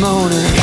morning.